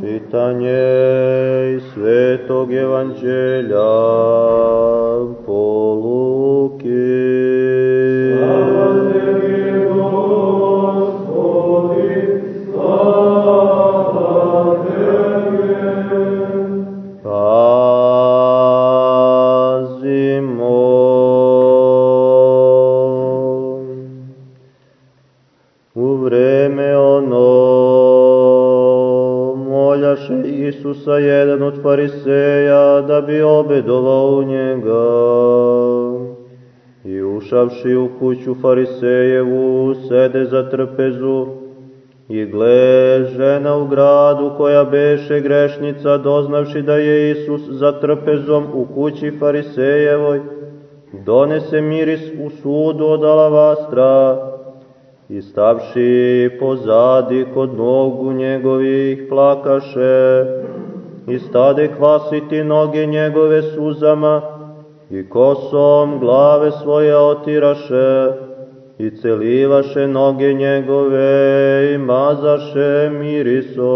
Čitanje iz Svetog Evanđelja kuću farisejevu, sede za trpezu, I gle, žena u gradu koja beše grešnica, doznavši da je Isus za trpezom u kući farisejevoj, donese miris u sudu od alavastra i stavši pozadi kod nogu njegovih plakaše i stade kvasiti noge njegove suzama i kosom glave svoje otiraše i celivaše noge njegove i mazaše mirisom.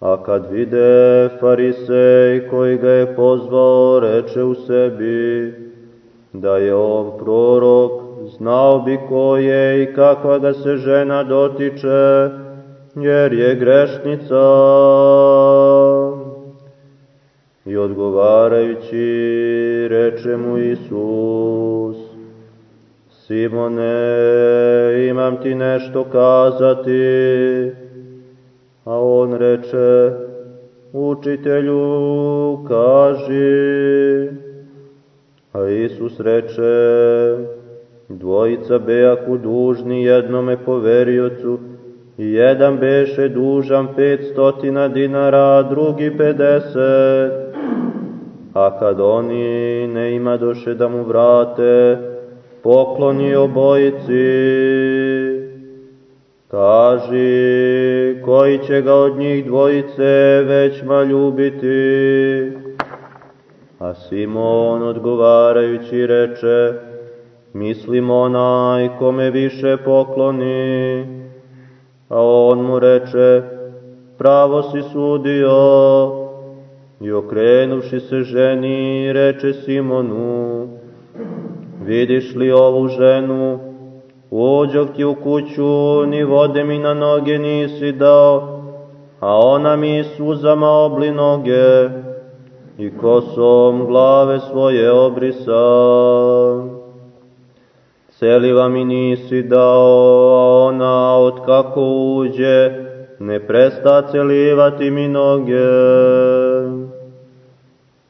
A kad vide farisej koji ga je pozvao, reče u sebi da je on prorok, znao bi ko je i kakva ga se žena dotiče, jer je grešnica. I odgovarajući reče mu Isus, Simone, imam ti nešto kazati. A on reče, učitelju, kaži. A Isus reče, dvojica bejaku dužni jednome poveriocu, i jedan beše dužan petstotina dinara, a drugi pedeset. A kad oni ne ima doše da mu vrate, pokloni obojici. Kaži, koji će ga od njih dvojice većma ljubiti? A Simon odgovarajući reče, mislim onaj kome više pokloni. A on mu reče, pravo si sudio. I okrenuvši se ženi, reče Simonu, vidiš li ovu ženu, uđoh ti u kuću, ni vode mi na noge nisi dao, a ona mi suzama obli noge i kosom glave svoje obrisa. Celiva mi nisi dao, a ona od kako uđe, ne presta celivati mi noge.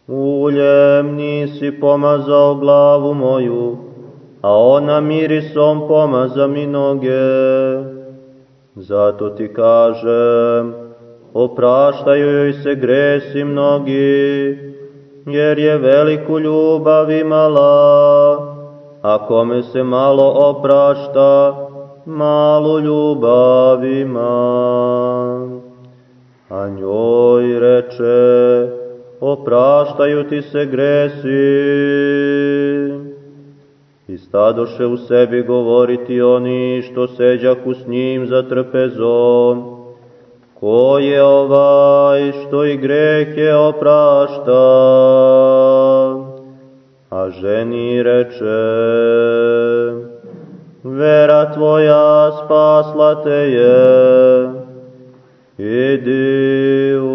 Uljem nisi pomazao glavu moju, a ona mirisom pomaza mi noge. Zato ti kažem, opraštaju joj se gresi mnogi, jer je veliku ljubav imala, a kome se malo oprašta, malu ljubav ima. A njoj reče, opraštaju ti se gresi. I stadoše u sebi govoriti oni što seđaku s njim za trpezom, ko je ovaj što i grehe oprašta? A ženi reče, vera tvoja spasla te je, idi u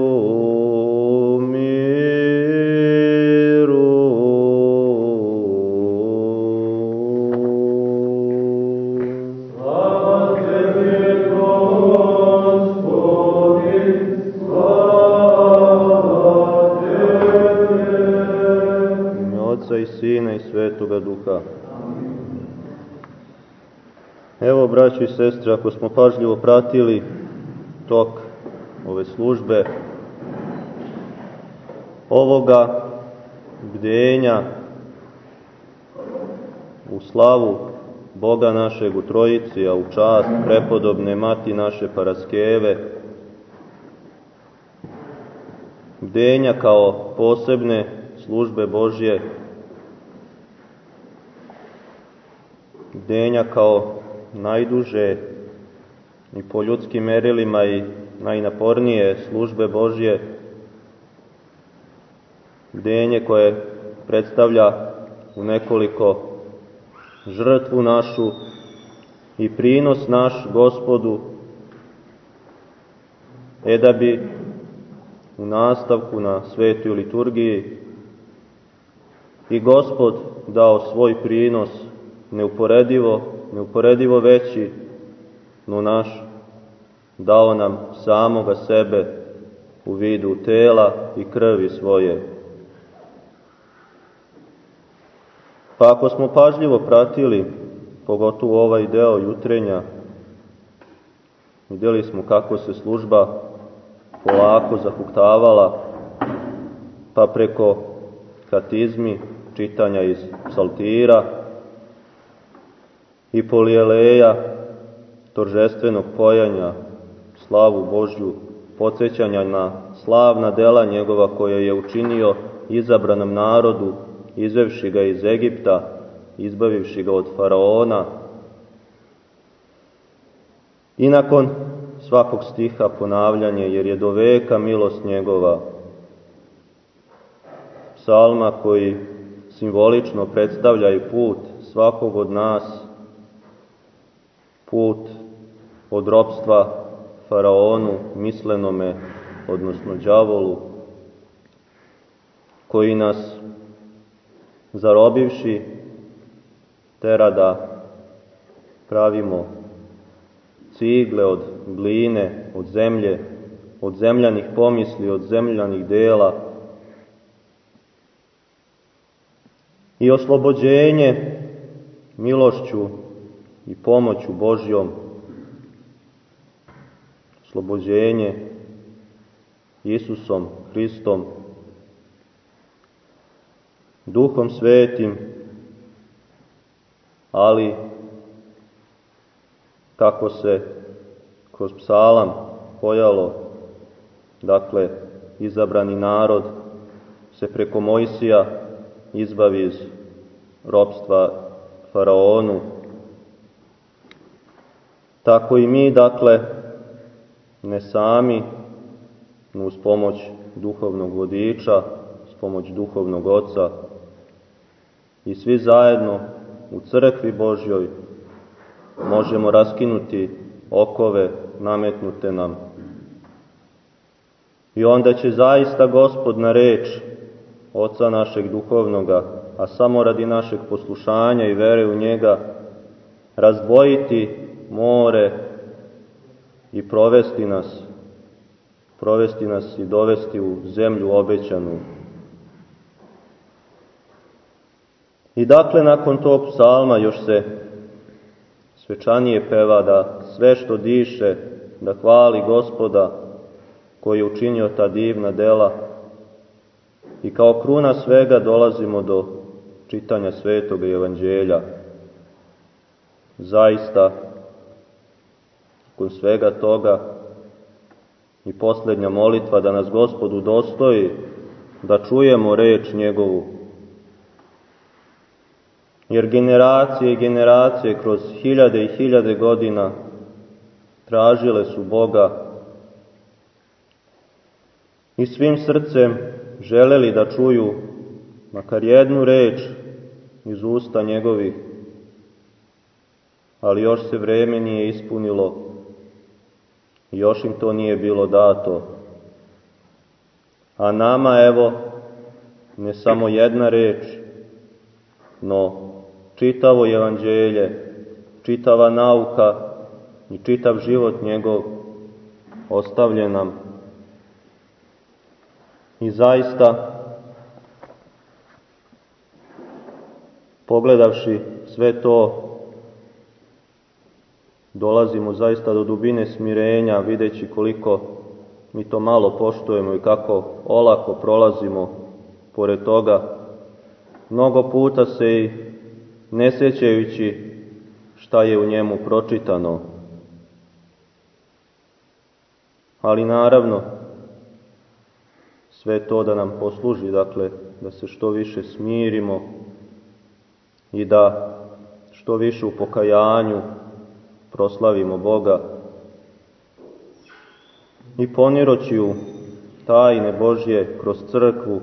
Braći i sestre, ako smo pažljivo pratili tok ove službe, ovoga bdenja u slavu Boga našeg u Trojici, a u čast prepodobne mati naše Paraskeve, bdenja kao posebne službe Božje, denja kao najduže i po ljudskim merilima i najnapornije službe Božje, denje koje predstavlja u nekoliko žrtvu našu i prinos naš gospodu, e da bi u nastavku na svetoj liturgiji i gospod dao svoj prinos neuporedivo, neuporedivo veći, no naš dao nam samoga sebe u vidu tela i krvi svoje. Pa ako smo pažljivo pratili, pogotovo ovaj deo jutrenja, vidjeli smo kako se služba polako zahuktavala, pa preko katizmi, čitanja iz psaltira i polijeleja, toržestvenog pojanja, slavu Božju, podsjećanja na slavna dela njegova koje je učinio izabranom narodu, izvevši ga iz Egipta, izbavivši ga od faraona. I nakon svakog stiha ponavljanje, jer je do veka milost njegova. Psalma koji simbolično predstavlja i put svakog od nas, put od ropstva faraonu, mislenome, odnosno đavolu, koji nas zarobivši tera da pravimo cigle od gline, od zemlje, od zemljanih pomisli, od zemljanih dela i oslobođenje milošću i pomoću Božjom, oslobođenje Isusom Hristom, Duhom Svetim, ali kako se kroz psalam pojalo, dakle, izabrani narod se preko Mojsija izbavi iz ropstva faraonu. Tako i mi, dakle, ne sami, no uz pomoć duhovnog vodiča, s pomoć duhovnog oca i svi zajedno u crkvi Božjoj možemo raskinuti okove nametnute nam. I onda će zaista gospod na reč Oca našeg duhovnoga, a samo radi našeg poslušanja i vere u njega, razdvojiti more i provesti nas, provesti nas i dovesti u zemlju obećanu. I dakle, nakon tog psalma još se svečanije peva da sve što diše, da hvali gospoda koji je učinio ta divna dela i kao kruna svega dolazimo do čitanja svetog evanđelja. Zaista, kod svega toga i posljednja molitva da nas gospodu dostoji da čujemo reč njegovu. Jer generacije i generacije kroz hiljade i hiljade godina tražile su Boga i svim srcem želeli da čuju makar jednu reč iz usta njegovih, ali još se vreme nije ispunilo još im to nije bilo dato. A nama, evo, ne samo jedna reč, no čitavo evanđelje, čitava nauka i čitav život njegov ostavljen nam. I zaista, pogledavši sve to, dolazimo zaista do dubine smirenja, videći koliko mi to malo poštujemo i kako olako prolazimo pored toga. Mnogo puta se i ne sećajući šta je u njemu pročitano. Ali naravno, sve to da nam posluži, dakle, da se što više smirimo i da što više u pokajanju proslavimo Boga i poniroću tajne Božje kroz crkvu,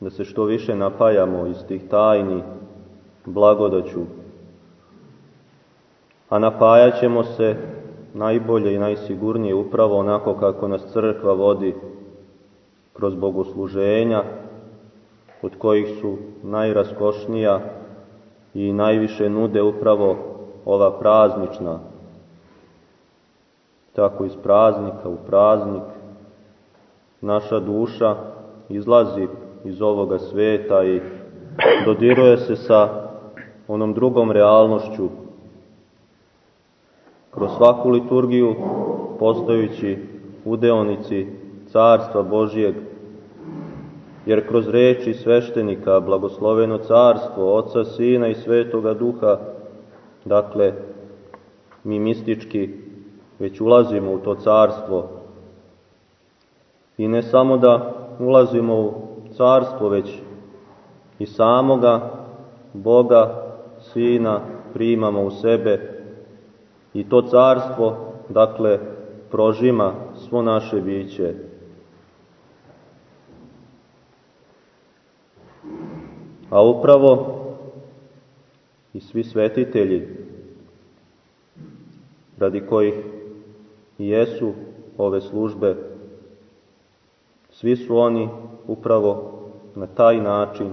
da se što više napajamo iz tih tajni blagodaću. A napajat ćemo se najbolje i najsigurnije upravo onako kako nas crkva vodi kroz bogosluženja, od kojih su najraskošnija i najviše nude upravo ova praznična. Tako iz praznika u praznik naša duša izlazi iz ovoga sveta i dodiruje se sa onom drugom realnošću. Kroz svaku liturgiju postojući udeonici Carstva Božijeg, jer kroz reči sveštenika blagosloveno carstvo Oca, Sina i Svetoga Duha, dakle, mi mistički već ulazimo u to carstvo. I ne samo da ulazimo u carstvo, već i samoga Boga, Sina, primamo u sebe i to carstvo, dakle, prožima svo naše biće. A upravo i svi svetitelji, radi kojih jesu ove službe, svi su oni upravo na taj način,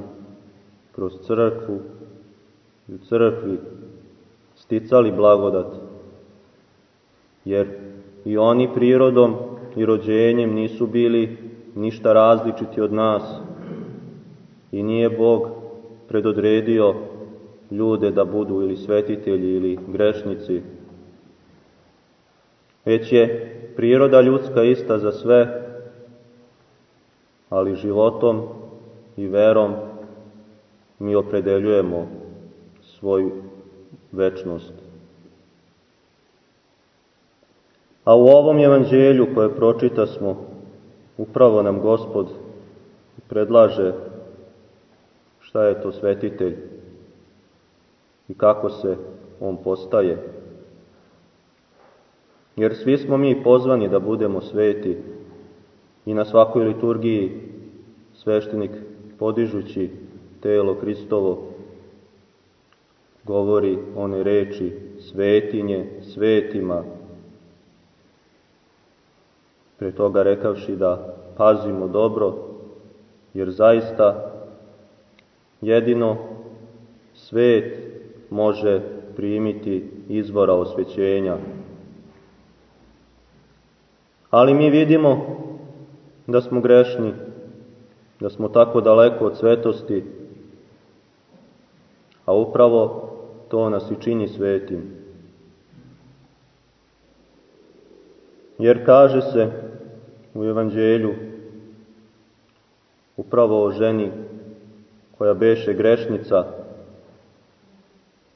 kroz crkvu i u crkvi, sticali blagodat, jer i oni prirodom i rođenjem nisu bili ništa različiti od nas i nije Bog predodredio ljude da budu ili svetitelji ili grešnici, već je priroda ljudska ista za sve, ali životom i verom mi opredeljujemo svoju večnost. A u ovom evanđelju koje pročita smo, upravo nam Gospod predlaže šta je to svetitelj i kako se on postaje. Jer svi smo mi pozvani da budemo sveti i na svakoj liturgiji sveštenik podižući telo Hristovo govori one reči svetinje svetima, pre toga rekavši da pazimo dobro, jer zaista jedino svet može primiti izvora osvećenja. Ali mi vidimo da smo grešni, da smo tako daleko od svetosti, a upravo to nas i čini svetim. Jer kaže se u evanđelju upravo o ženi koja beše grešnica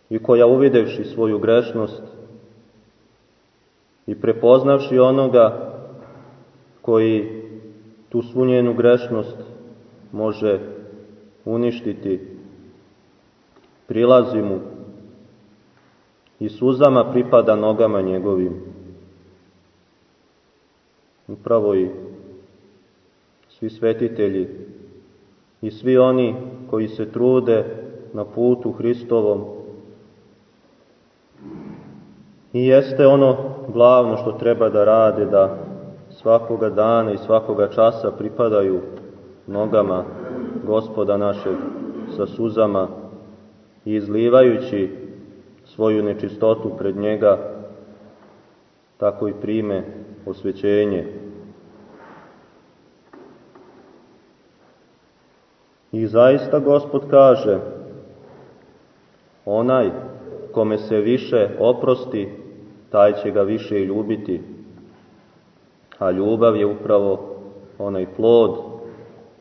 i koja uvidevši svoju grešnost i prepoznavši onoga koji tu svu njenu grešnost može uništiti, prilazi mu i suzama pripada nogama njegovim. Upravo i svi svetitelji i svi oni koji se trude na putu Hristovom i jeste ono glavno što treba da rade, da svakoga dana i svakoga časa pripadaju nogama gospoda našeg sa suzama i izlivajući svoju nečistotu pred njega, tako i prime osvećenje. I zaista Gospod kaže, onaj kome se više oprosti, taj će ga više i ljubiti. A ljubav je upravo onaj plod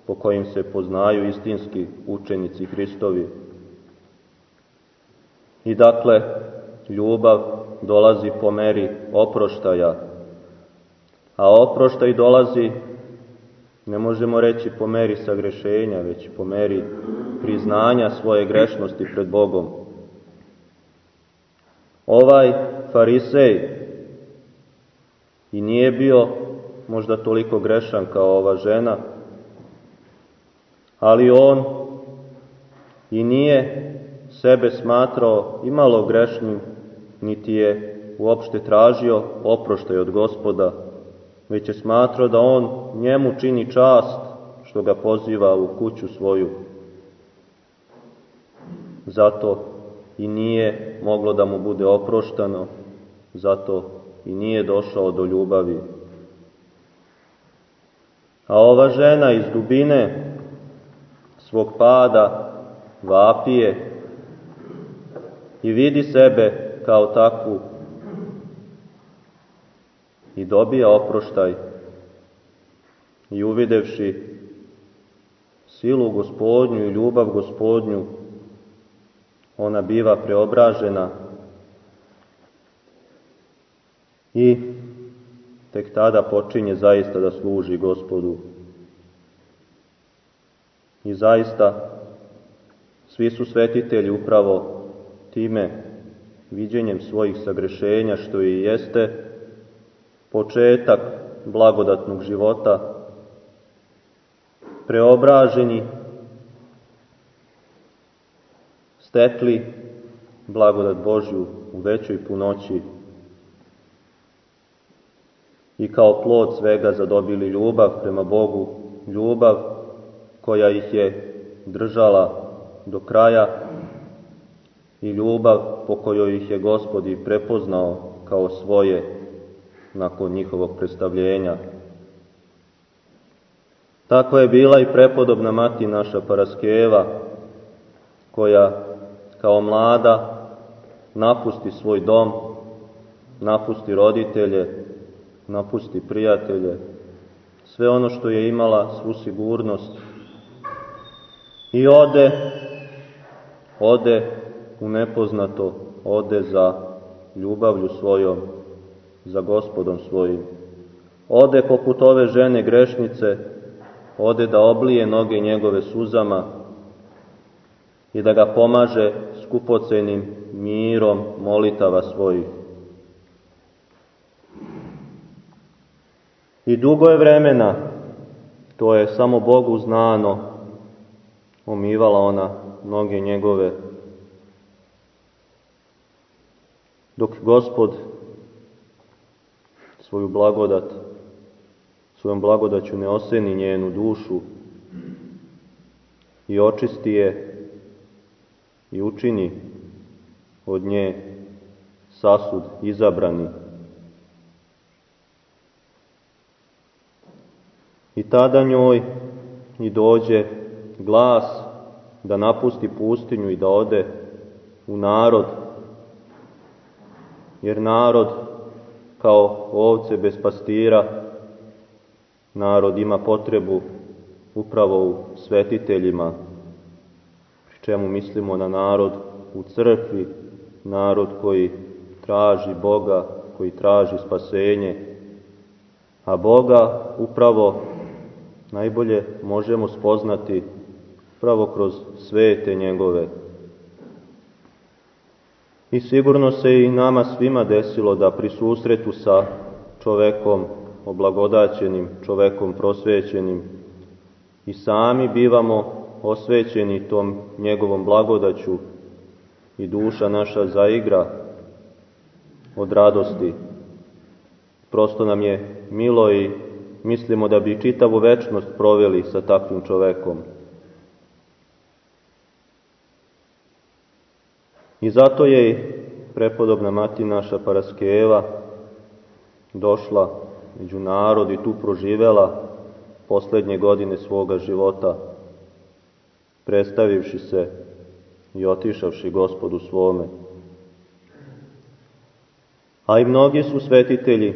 po kojim se poznaju istinski učenici Hristovi. I dakle, ljubav dolazi po meri oproštaja, a oproštaj dolazi, ne možemo reći po meri sagrešenja, već po meri priznanja svoje grešnosti pred Bogom. Ovaj farisej i nije bio možda toliko grešan kao ova žena, ali on i nije sebe smatrao imalo grešnim, niti je uopšte tražio oproštaj od gospoda, već je smatrao da on njemu čini čast što ga poziva u kuću svoju. Zato i nije moglo da mu bude oproštano, zato i nije došao do ljubavi. A ova žena iz dubine svog pada vapije i vidi sebe kao takvu i dobija oproštaj i uvidevši silu gospodnju i ljubav gospodnju, ona biva preobražena i tek tada počinje zaista da služi gospodu. I zaista svi su svetitelji upravo time viđenjem svojih sagrešenja što i jeste početak blagodatnog života, preobraženi, stekli blagodat Božju u većoj punoći i kao plod svega zadobili ljubav prema Bogu, ljubav koja ih je držala do kraja i ljubav po kojoj ih je Gospod i prepoznao kao svoje nakon njihovog predstavljenja. Takva je bila i prepodobna mati naša Paraskeva, koja kao mlada napusti svoj dom, napusti roditelje, napusti prijatelje, sve ono što je imala, svu sigurnost i ode, ode u nepoznato, ode za ljubavlju svojom, za gospodom svojim. Ode poput ove žene grešnice, ode da oblije noge njegove suzama i da ga pomaže skupocenim mirom molitava svojih. I dugo je vremena, to je samo Bogu znano, omivala ona noge njegove, dok gospod svoju blagodat, svojom blagodaću ne oseni njenu dušu i očisti je i učini od nje sasud izabrani. I tada njoj i dođe glas da napusti pustinju i da ode u narod, jer narod kao ovce bez pastira, narod ima potrebu upravo u svetiteljima, čemu mislimo na narod u crkvi, narod koji traži Boga, koji traži spasenje, a Boga upravo najbolje možemo spoznati upravo kroz svete njegove. I sigurno se i nama svima desilo da pri susretu sa čovekom oblagodaćenim, čovekom prosvećenim i sami bivamo osvećeni tom njegovom blagodaću i duša naša zaigra od radosti. Prosto nam je milo i mislimo da bi čitavu večnost proveli sa takvim čovekom. I zato je i prepodobna mati naša Paraskeva došla među narod i tu proživela poslednje godine svoga života, predstavivši se i otišavši gospodu svome. A i mnogi su svetitelji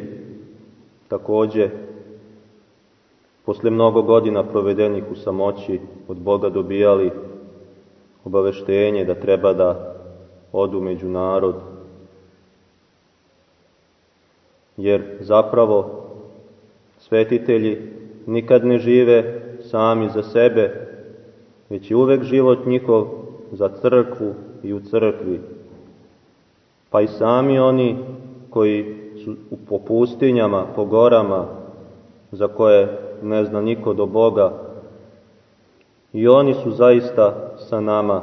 takođe posle mnogo godina provedenih u samoći od Boga dobijali obaveštenje da treba da odu među narod. Jer zapravo svetitelji nikad ne žive sami za sebe, već je uvek život njihov za crkvu i u crkvi. pa i sami oni koji su po pustinjama, po gorama, za koje ne zna niko do Boga, i oni su zaista sa nama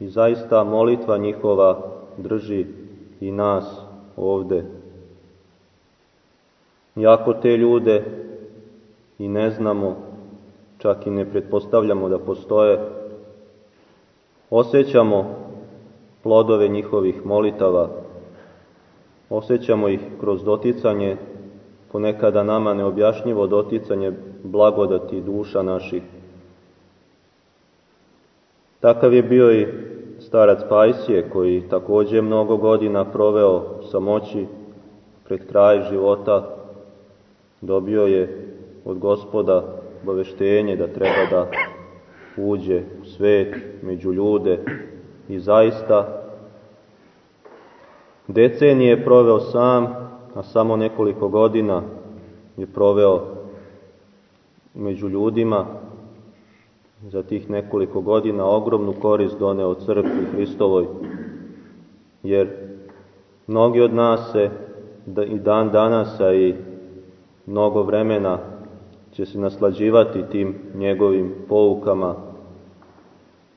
i zaista molitva njihova drži i nas ovde. Iako te ljude i ne znamo, čak i ne pretpostavljamo da postoje, osjećamo plodove njihovih molitava, osjećamo ih kroz doticanje, ponekada nama neobjašnjivo doticanje blagodati duša naših. Takav je bio i starac Pajsije, koji takođe mnogo godina proveo samoći pred kraj života, dobio je od gospoda obaveštenje da treba da uđe u svet, među ljude. I zaista decenije je proveo sam, a samo nekoliko godina je proveo među ljudima, za tih nekoliko godina ogromnu korist doneo crkvi Hristovoj, jer mnogi od nas se da, i dan danas, a i mnogo vremena će se naslađivati tim njegovim poukama,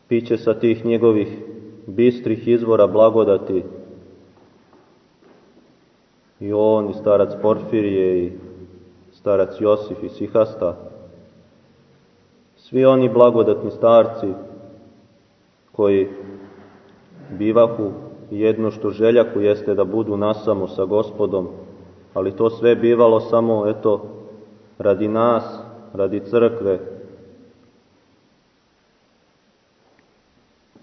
piće sa tih njegovih bistrih izvora blagodati. I on i starac Porfirije i starac Josif i Sihasta, svi oni blagodatni starci koji bivahu jedno što željaku jeste da budu nasamo sa gospodom, ali to sve bivalo samo, eto, radi nas, radi crkve.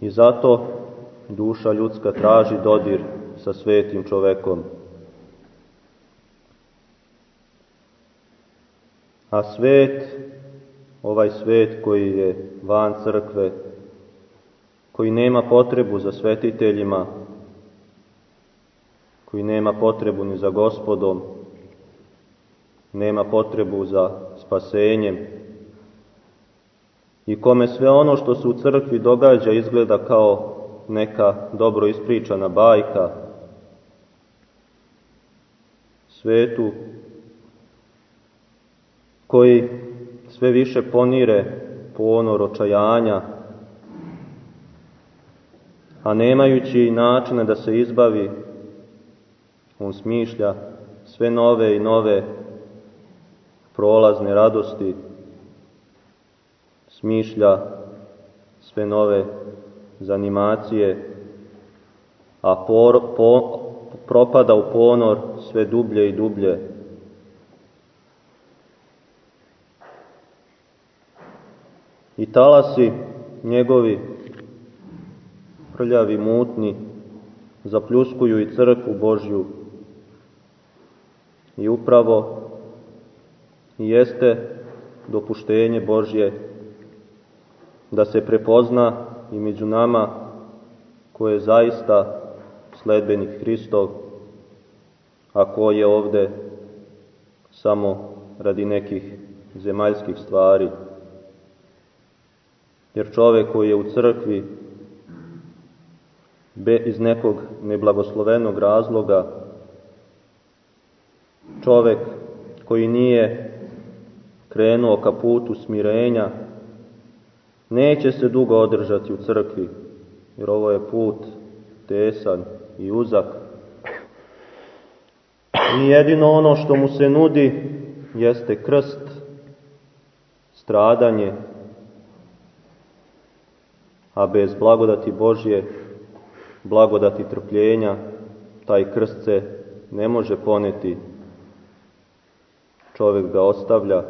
I zato duša ljudska traži dodir sa svetim čovekom. A svet, ovaj svet koji je van crkve, koji nema potrebu za svetiteljima, koji nema potrebu ni za gospodom, nema potrebu za spasenjem. I kome sve ono što se u crkvi događa izgleda kao neka dobro ispričana bajka, svetu koji sve više ponire ponor očajanja, a nemajući načine da se izbavi, on smišlja sve nove i nove prolazne radosti, smišlja sve nove zanimacije, a por, po, propada u ponor sve dublje i dublje. I talasi njegovi prljavi, mutni, zapljuskuju i crkvu Božju. I upravo jeste dopuštenje Božje da se prepozna i među nama ko je zaista sledbenik Hristov, a ko je ovde samo radi nekih zemaljskih stvari. Jer čovek koji je u crkvi be, iz nekog neblagoslovenog razloga, čovek koji nije krenuo ka putu smirenja, neće se dugo održati u crkvi, jer ovo je put tesan i uzak. I jedino ono što mu se nudi jeste krst, stradanje, a bez blagodati Božje, blagodati trpljenja, taj krst se ne može poneti. Čovek ga ostavlja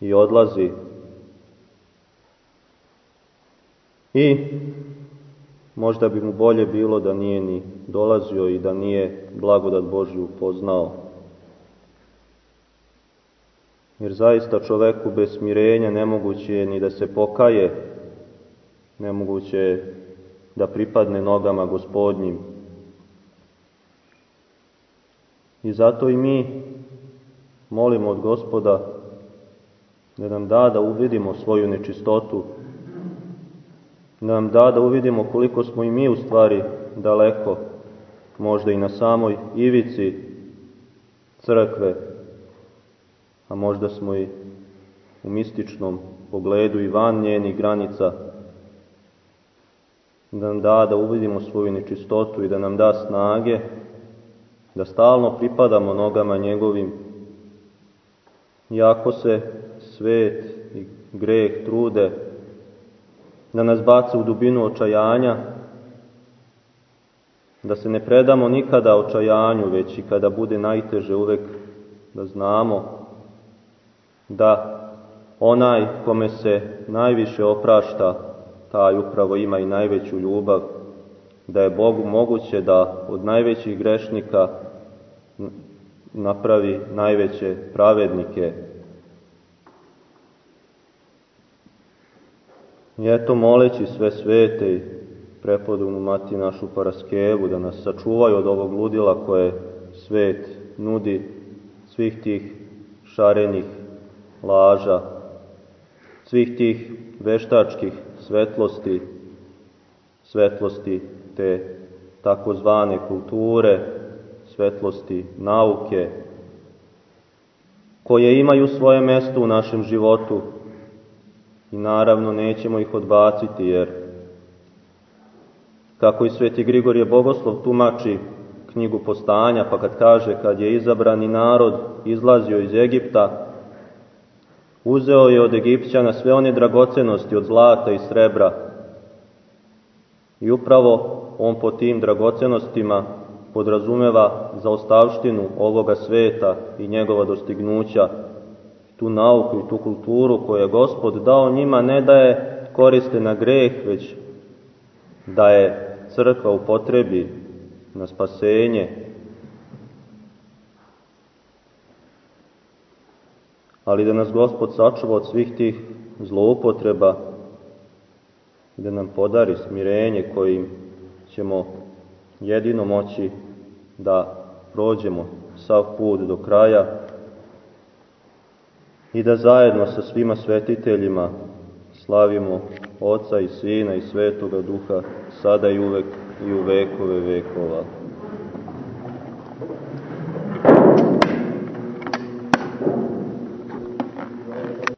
i odlazi. I možda bi mu bolje bilo da nije ni dolazio i da nije blagodat Božju poznao. Jer zaista čoveku bez smirenja nemoguće je ni da se pokaje, nemoguće je da pripadne nogama gospodnjim. I zato i mi molimo od gospoda da nam da da uvidimo svoju nečistotu, da nam da da uvidimo koliko smo i mi u stvari daleko, možda i na samoj ivici crkve, a možda smo i u mističnom pogledu i van njenih granica, da nam da da uvidimo svoju nečistotu i da nam da snage da stalno pripadamo nogama njegovim, jako se svet i greh trude da nas bace u dubinu očajanja, da se ne predamo nikada očajanju, već i kada bude najteže uvek da znamo da onaj kome se najviše oprašta, taj upravo ima i najveću ljubav, da je Bogu moguće da od najvećih grešnika napravi najveće pravednike. I eto, moleći sve svete i prepodobnu mati našu Paraskevu, da nas sačuvaju od ovog ludila koje svet nudi, svih tih šarenih laža, svih tih veštačkih svetlosti, svetlosti te takozvane kulture, svetlosti nauke, koje imaju svoje mesto u našem životu i naravno nećemo ih odbaciti jer kako i sveti Grigorije Bogoslov tumači knjigu postanja pa kad kaže kad je izabrani narod izlazio iz Egipta uzeo je od Egipćana sve one dragocenosti od zlata i srebra. I upravo on po tim dragocenostima podrazumeva za ostavštinu ovoga sveta i njegova dostignuća, tu nauku i tu kulturu koju je Gospod dao njima ne da je koriste na greh, već da je crkva u potrebi na spasenje. Ali da nas Gospod sačuva od svih tih zloupotreba i da nam podari smirenje kojim ćemo jedino moći da prođemo sav put do kraja i da zajedno sa svima svetiteljima slavimo Oca i Sina i Svetoga Duha, sada i uvek i u vekove vekova.